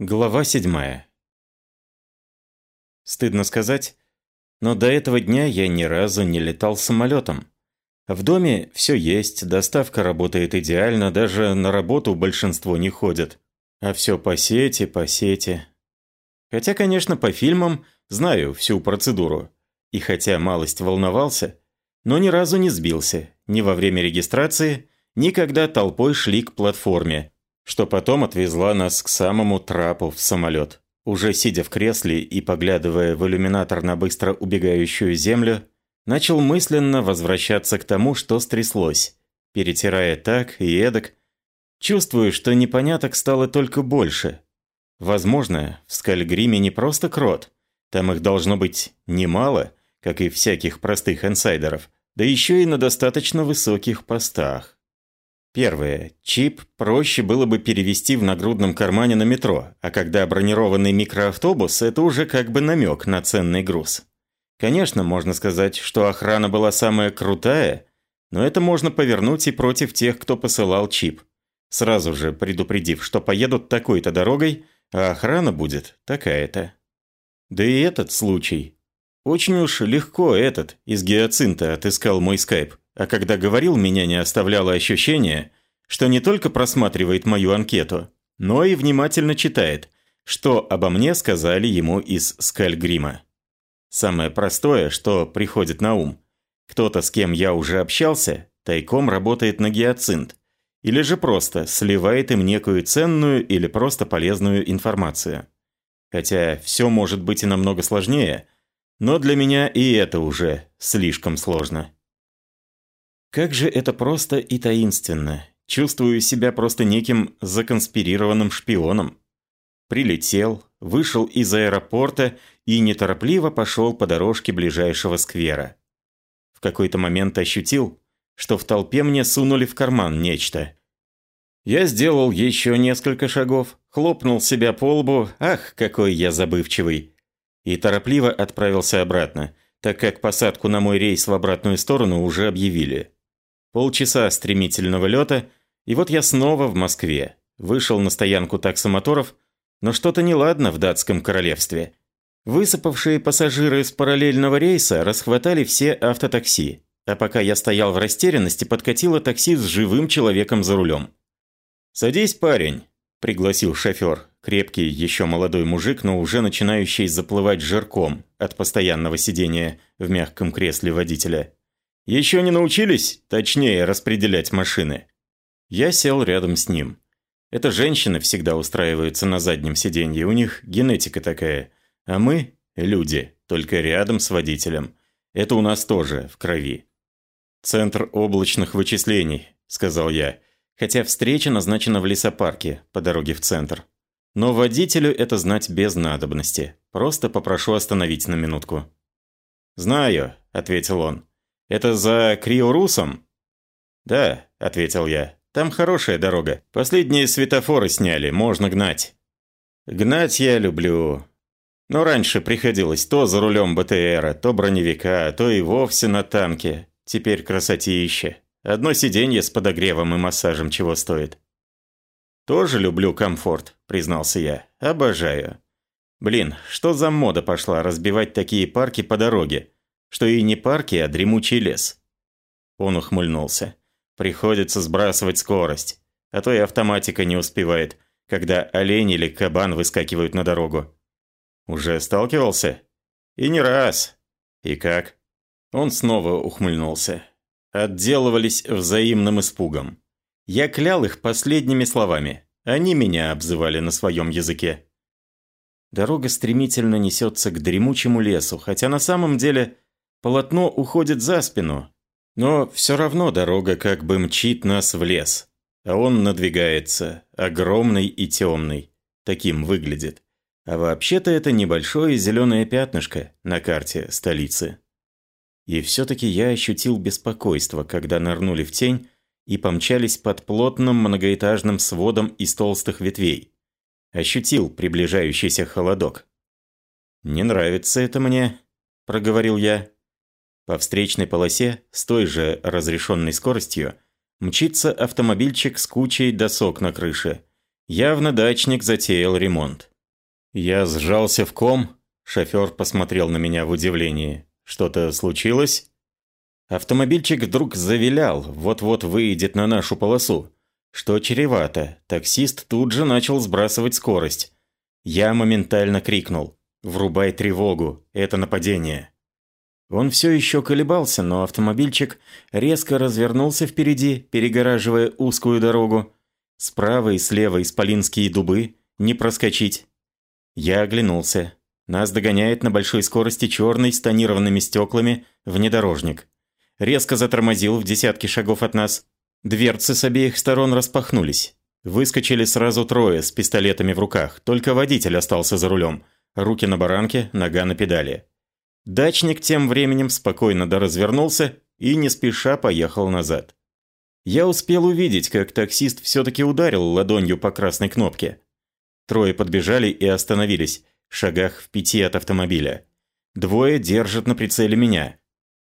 Глава седьмая. Стыдно сказать, но до этого дня я ни разу не летал самолетом. В доме все есть, доставка работает идеально, даже на работу большинство не ходят. А все по сети, по сети. Хотя, конечно, по фильмам знаю всю процедуру. И хотя малость волновался, но ни разу не сбился, ни во время регистрации, ни когда толпой шли к платформе – что потом отвезла нас к самому трапу в самолет. Уже сидя в кресле и поглядывая в иллюминатор на быстро убегающую землю, начал мысленно возвращаться к тому, что стряслось, перетирая так и эдак, чувствую, что непоняток стало только больше. Возможно, в Скальгриме не просто крот, там их должно быть немало, как и всяких простых инсайдеров, да еще и на достаточно высоких постах. Первое. Чип проще было бы перевести в нагрудном кармане на метро, а когда бронированный микроавтобус – это уже как бы намек на ценный груз. Конечно, можно сказать, что охрана была самая крутая, но это можно повернуть и против тех, кто посылал чип. Сразу же предупредив, что поедут такой-то дорогой, а охрана будет такая-то. Да и этот случай. Очень уж легко этот из гиацинта отыскал мой скайп. А когда говорил, меня не оставляло ощущение, что не только просматривает мою анкету, но и внимательно читает, что обо мне сказали ему из Скальгрима. Самое простое, что приходит на ум. Кто-то, с кем я уже общался, тайком работает на гиацинт. Или же просто сливает им некую ценную или просто полезную информацию. Хотя все может быть и намного сложнее, но для меня и это уже слишком сложно. Как же это просто и таинственно. Чувствую себя просто неким законспирированным шпионом. Прилетел, вышел из аэропорта и неторопливо пошел по дорожке ближайшего сквера. В какой-то момент ощутил, что в толпе мне сунули в карман нечто. Я сделал еще несколько шагов, хлопнул себя по лбу, ах, какой я забывчивый, и торопливо отправился обратно, так как посадку на мой рейс в обратную сторону уже объявили. Полчаса стремительного лета, и вот я снова в Москве. Вышел на стоянку таксомоторов, но что-то неладно в датском королевстве. Высыпавшие пассажиры с параллельного рейса расхватали все автотакси, а пока я стоял в растерянности, подкатило такси с живым человеком за рулем. «Садись, парень», – пригласил шофер, крепкий, еще молодой мужик, но уже начинающий заплывать жирком от постоянного сидения в мягком кресле водителя. Еще не научились, точнее, распределять машины?» Я сел рядом с ним. Это женщины всегда устраиваются на заднем сиденье, у них генетика такая. А мы – люди, только рядом с водителем. Это у нас тоже в крови. «Центр облачных вычислений», – сказал я, хотя встреча назначена в лесопарке по дороге в центр. Но водителю это знать без надобности. Просто попрошу остановить на минутку. «Знаю», – ответил он. Это за Криорусом?» «Да», — ответил я. «Там хорошая дорога. Последние светофоры сняли, можно гнать». «Гнать я люблю. Но раньше приходилось то за рулем БТРа, то броневика, то и вовсе на танке. Теперь красотища. Одно сиденье с подогревом и массажем чего стоит». «Тоже люблю комфорт», — признался я. «Обожаю». «Блин, что за мода пошла разбивать такие парки по дороге? Что и не парки, а дремучий лес. Он ухмыльнулся. Приходится сбрасывать скорость, а то и автоматика не успевает, когда олень или кабан выскакивают на дорогу. Уже сталкивался? И не раз. И как? Он снова ухмыльнулся. Отделывались взаимным испугом. Я клял их последними словами. Они меня обзывали на своем языке. Дорога стремительно несется к дремучему лесу, хотя на самом деле Полотно уходит за спину, но все равно дорога как бы мчит нас в лес. А он надвигается, огромный и темный. Таким выглядит. А вообще-то это небольшое зеленое пятнышко на карте столицы. И все-таки я ощутил беспокойство, когда нырнули в тень и помчались под плотным многоэтажным сводом из толстых ветвей. Ощутил приближающийся холодок. «Не нравится это мне», – проговорил я. По встречной полосе с той же разрешенной скоростью мчится автомобильчик с кучей досок на крыше. Явно дачник затеял ремонт. Я сжался в ком, шофер посмотрел на меня в удивлении. Что-то случилось? Автомобильчик вдруг завилял, вот-вот выйдет на нашу полосу. Что чревато, таксист тут же начал сбрасывать скорость. Я моментально крикнул «Врубай тревогу, это нападение». Он все еще колебался, но автомобильчик резко развернулся впереди, перегораживая узкую дорогу. Справа и слева исполинские дубы, не проскочить. Я оглянулся. Нас догоняет на большой скорости черный с тонированными стеклами внедорожник. Резко затормозил в десятки шагов от нас. Дверцы с обеих сторон распахнулись. Выскочили сразу трое с пистолетами в руках, только водитель остался за рулем. Руки на баранке, нога на педали. Дачник тем временем спокойно доразвернулся и не спеша поехал назад. Я успел увидеть, как таксист все-таки ударил ладонью по красной кнопке. Трое подбежали и остановились, в шагах в пяти от автомобиля. Двое держат на прицеле меня.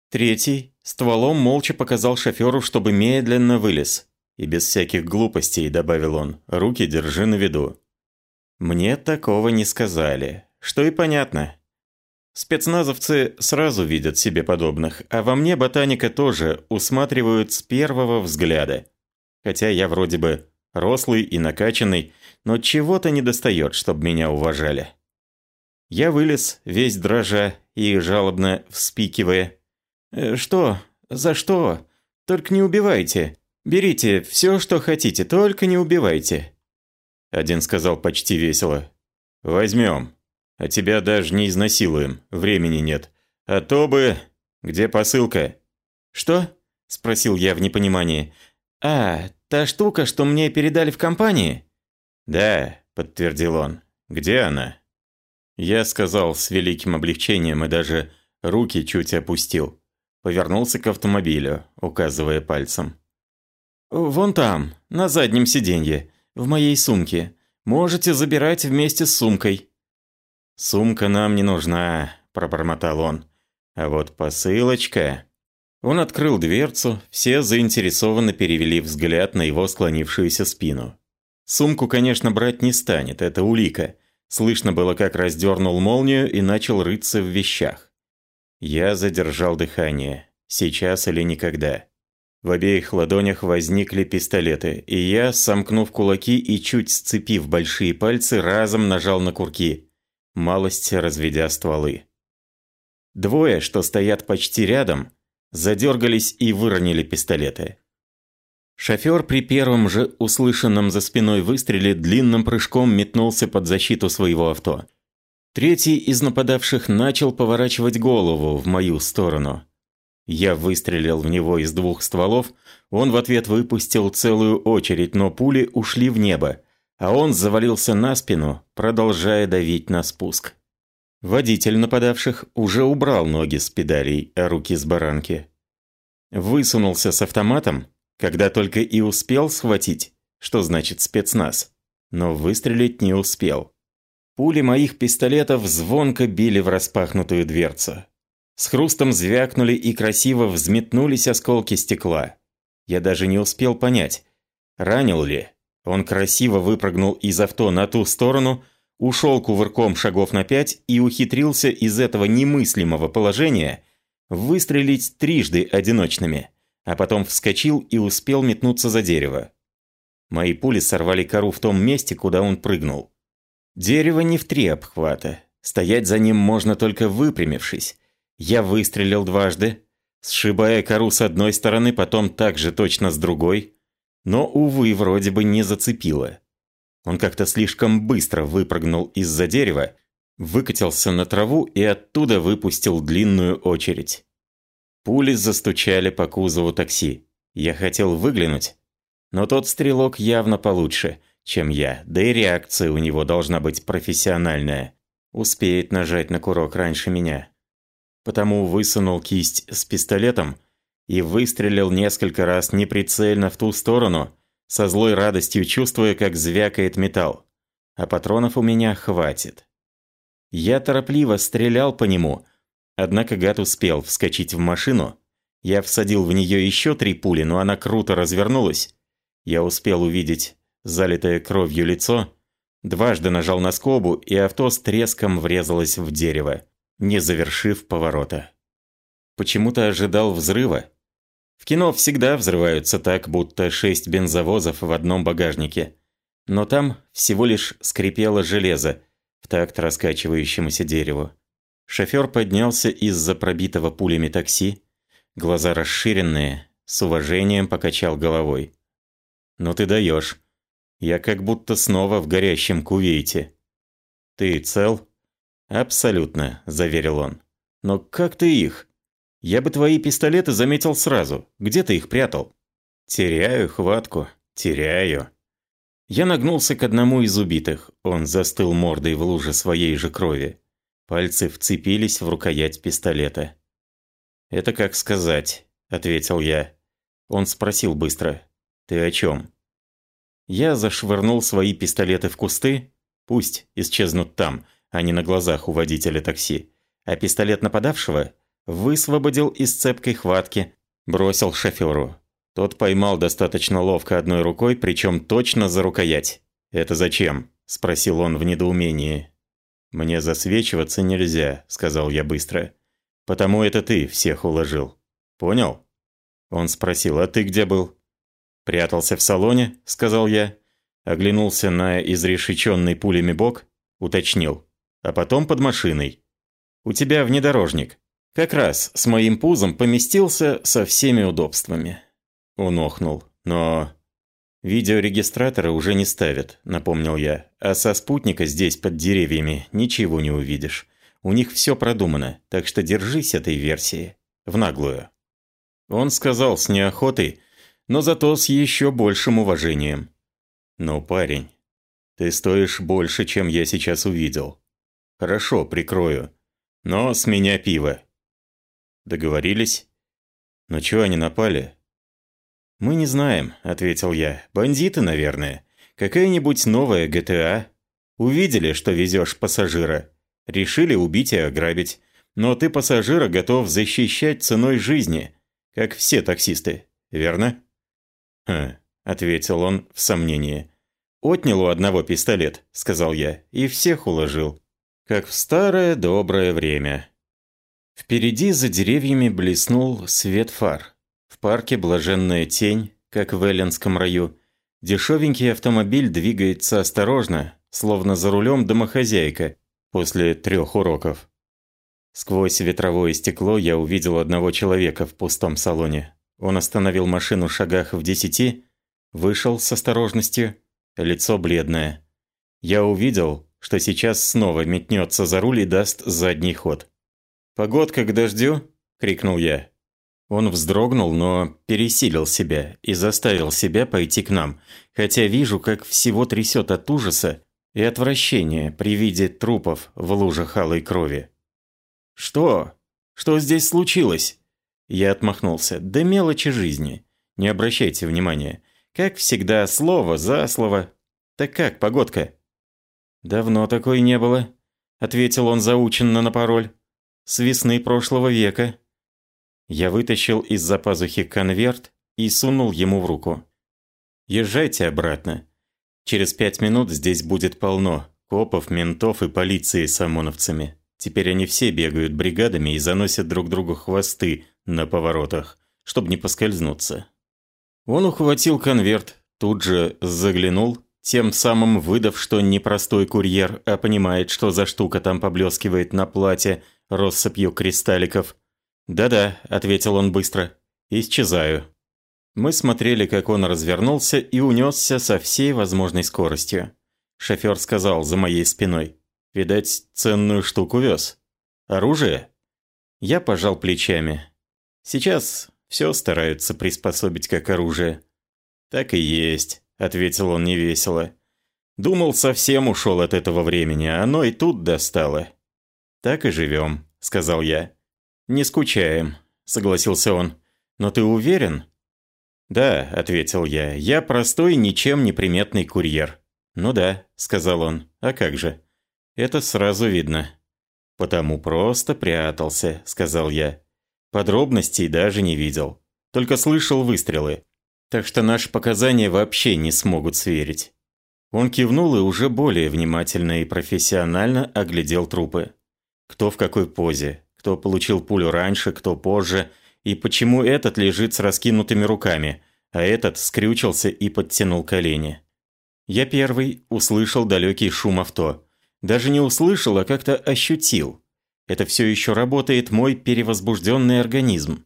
Третий стволом молча показал шоферу, чтобы медленно вылез. И без всяких глупостей, добавил он, руки держи на виду. Мне такого не сказали, что и понятно. Спецназовцы сразу видят себе подобных, а во мне ботаника тоже усматривают с первого взгляда. Хотя я вроде бы рослый и накачанный, но чего-то недостает, чтобы меня уважали. Я вылез, весь дрожа и жалобно вспикивая. «Э, «Что? За что? Только не убивайте!» «Берите все, что хотите, только не убивайте». Один сказал почти весело. «Возьмем. А тебя даже не изнасилуем. Времени нет. А то бы... Где посылка?» «Что?» – спросил я в непонимании. «А, та штука, что мне передали в компании?» «Да», – подтвердил он. «Где она?» Я сказал с великим облегчением и даже руки чуть опустил. Повернулся к автомобилю, указывая пальцем. «Вон там, на заднем сиденье, в моей сумке. Можете забирать вместе с сумкой». «Сумка нам не нужна», – пробормотал он. «А вот посылочка...» Он открыл дверцу, все заинтересованно перевели взгляд на его склонившуюся спину. Сумку, конечно, брать не станет, это улика. Слышно было, как раздернул молнию и начал рыться в вещах. Я задержал дыхание. Сейчас или никогда. В обеих ладонях возникли пистолеты, и я, сомкнув кулаки и чуть сцепив большие пальцы, разом нажал на курки, малость разведя стволы. Двое, что стоят почти рядом, задергались и выронили пистолеты. Шофер при первом же услышанном за спиной выстреле длинным прыжком метнулся под защиту своего авто. Третий из нападавших начал поворачивать голову в мою сторону. Я выстрелил в него из двух стволов, он в ответ выпустил целую очередь, но пули ушли в небо, а он завалился на спину, продолжая давить на спуск. Водитель нападавших уже убрал ноги с педалей, а руки с баранки. Высунулся с автоматом, когда только и успел схватить, что значит спецназ, но выстрелить не успел. Пули моих пистолетов звонко били в распахнутую дверцу. С хрустом звякнули и красиво взметнулись осколки стекла. Я даже не успел понять, ранил ли. Он красиво выпрыгнул из авто на ту сторону, ушел кувырком шагов на пять и ухитрился из этого немыслимого положения выстрелить трижды одиночными, а потом вскочил и успел метнуться за дерево. Мои пули сорвали кору в том месте, куда он прыгнул. Дерево не в три обхвата. Стоять за ним можно только выпрямившись. Я выстрелил дважды, сшибая кору с одной стороны, потом также точно с другой. Но, увы, вроде бы не зацепило. Он как-то слишком быстро выпрыгнул из-за дерева, выкатился на траву и оттуда выпустил длинную очередь. Пули застучали по кузову такси. Я хотел выглянуть, но тот стрелок явно получше, чем я, да и реакция у него должна быть профессиональная. Успеет нажать на курок раньше меня потому высунул кисть с пистолетом и выстрелил несколько раз неприцельно в ту сторону, со злой радостью чувствуя, как звякает металл. А патронов у меня хватит. Я торопливо стрелял по нему, однако гад успел вскочить в машину. Я всадил в нее еще три пули, но она круто развернулась. Я успел увидеть залитое кровью лицо, дважды нажал на скобу, и авто с треском врезалось в дерево, не завершив поворота. Почему-то ожидал взрыва. В кино всегда взрываются так, будто шесть бензовозов в одном багажнике. Но там всего лишь скрипело железо в такт раскачивающемуся дереву. Шофёр поднялся из-за пробитого пулями такси, глаза расширенные, с уважением покачал головой. «Ну ты даешь. Я как будто снова в горящем кувейте». «Ты цел?» «Абсолютно», – заверил он. «Но как ты их? Я бы твои пистолеты заметил сразу. Где ты их прятал?» «Теряю хватку. Теряю». Я нагнулся к одному из убитых. Он застыл мордой в луже своей же крови. Пальцы вцепились в рукоять пистолета. «Это как сказать», — ответил я. Он спросил быстро. «Ты о чем?» Я зашвырнул свои пистолеты в кусты. Пусть исчезнут там, а не на глазах у водителя такси. А пистолет нападавшего высвободил из цепкой хватки, бросил шоферу. Тот поймал достаточно ловко одной рукой, причем точно за рукоять. «Это зачем?» – спросил он в недоумении. «Мне засвечиваться нельзя», – сказал я быстро. «Потому это ты всех уложил. Понял?» Он спросил, «А ты где был?» «Прятался в салоне», – сказал я. Оглянулся на изрешеченный пулями бок, уточнил. «А потом под машиной. У тебя внедорожник. Как раз с моим пузом поместился со всеми удобствами». Он охнул. «Но...» «Видеорегистратора уже не ставят», — напомнил я. «А со спутника здесь, под деревьями, ничего не увидишь. У них все продумано, так что держись этой версии. В наглую». Он сказал с неохотой, но зато с еще большим уважением. «Ну, парень, ты стоишь больше, чем я сейчас увидел. Хорошо, прикрою. Но с меня пиво». «Договорились?» «Ну чего они напали?» «Мы не знаем», — ответил я. «Бандиты, наверное. Какая-нибудь новая ГТА. Увидели, что везешь пассажира. Решили убить и ограбить. Но ты пассажира готов защищать ценой жизни, как все таксисты, верно?» «Хм», — ответил он в сомнении. «Отнял у одного пистолет», — сказал я, — «и всех уложил. Как в старое доброе время». Впереди за деревьями блеснул свет фар. В парке блаженная тень, как в Элленском раю. Дешевенький автомобиль двигается осторожно, словно за рулем домохозяйка после трех уроков. Сквозь ветровое стекло я увидел одного человека в пустом салоне. Он остановил машину в шагах в десяти, вышел с осторожностью, лицо бледное. Я увидел, что сейчас снова метнется за руль и даст задний ход. «Погодка к дождю!» – крикнул я. Он вздрогнул, но пересилил себя и заставил себя пойти к нам, хотя вижу, как всего трясет от ужаса и отвращения при виде трупов в лужах алой крови. «Что? Что здесь случилось?» Я отмахнулся. «Да мелочи жизни. Не обращайте внимания. Как всегда, слово за слово. Так как, погодка?» «Давно такой не было», — ответил он заученно на пароль. «С весны прошлого века». Я вытащил из-за пазухи конверт и сунул ему в руку. «Езжайте обратно. Через пять минут здесь будет полно копов, ментов и полиции с ОМОНовцами. Теперь они все бегают бригадами и заносят друг другу хвосты на поворотах, чтобы не поскользнуться». Он ухватил конверт, тут же заглянул, тем самым выдав, что не простой курьер, а понимает, что за штука там поблескивает на платье россыпью кристалликов – «Да-да», — ответил он быстро. «Исчезаю». Мы смотрели, как он развернулся и унесся со всей возможной скоростью. Шофер сказал за моей спиной. «Видать, ценную штуку вез. Оружие?» Я пожал плечами. «Сейчас все стараются приспособить как оружие». «Так и есть», — ответил он невесело. «Думал, совсем ушел от этого времени, а оно и тут достало». «Так и живем», — сказал я. «Не скучаем», — согласился он. «Но ты уверен?» «Да», — ответил я, — «я простой, ничем не приметный курьер». «Ну да», — сказал он, — «а как же?» «Это сразу видно». «Потому просто прятался», — сказал я. Подробностей даже не видел. Только слышал выстрелы. Так что наши показания вообще не смогут сверить. Он кивнул и уже более внимательно и профессионально оглядел трупы. Кто в какой позе, кто получил пулю раньше, кто позже, и почему этот лежит с раскинутыми руками, а этот скрючился и подтянул колени. Я первый услышал далекий шум авто. Даже не услышал, а как-то ощутил. Это все еще работает мой перевозбужденный организм,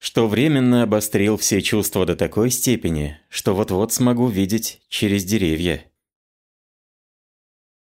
что временно обострил все чувства до такой степени, что вот-вот смогу видеть через деревья.